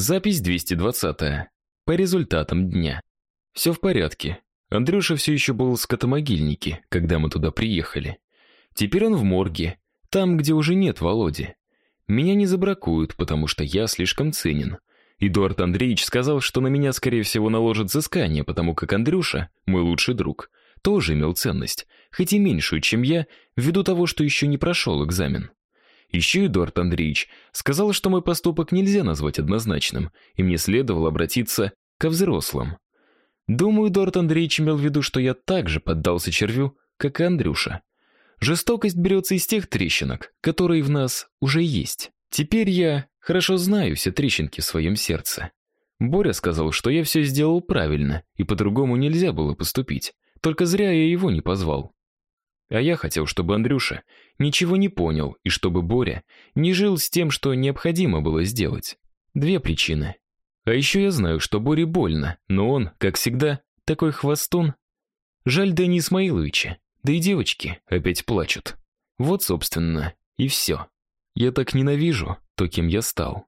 Запись 220. По результатам дня. Все в порядке. Андрюша все еще был в скотомогильнике, когда мы туда приехали. Теперь он в морге, там, где уже нет Володи. Меня не забракуют, потому что я слишком ценен. Эдуард Андреевич сказал, что на меня, скорее всего, наложат взыскание, потому как Андрюша, мой лучший друг, тоже имел ценность, хоть и меньшую, чем я, ввиду того, что еще не прошел экзамен. Еще Эдуард Андреевич сказал, что мой поступок нельзя назвать однозначным, и мне следовало обратиться ко взрослым. Думаю, Эдуард Андреевич имел в виду, что я также поддался червю, как и Андрюша. Жестокость берется из тех трещинок, которые в нас уже есть. Теперь я хорошо знаю все трещинки в своем сердце. Боря сказал, что я все сделал правильно, и по-другому нельзя было поступить. Только зря я его не позвал. А я хотел, чтобы Андрюша ничего не понял, и чтобы Боря не жил с тем, что необходимо было сделать. Две причины. А еще я знаю, что Боре больно, но он, как всегда, такой хвостун. Жаль Дэни Исмаиловича. Да и девочки опять плачут. Вот, собственно, и все. Я так ненавижу то, кем я стал.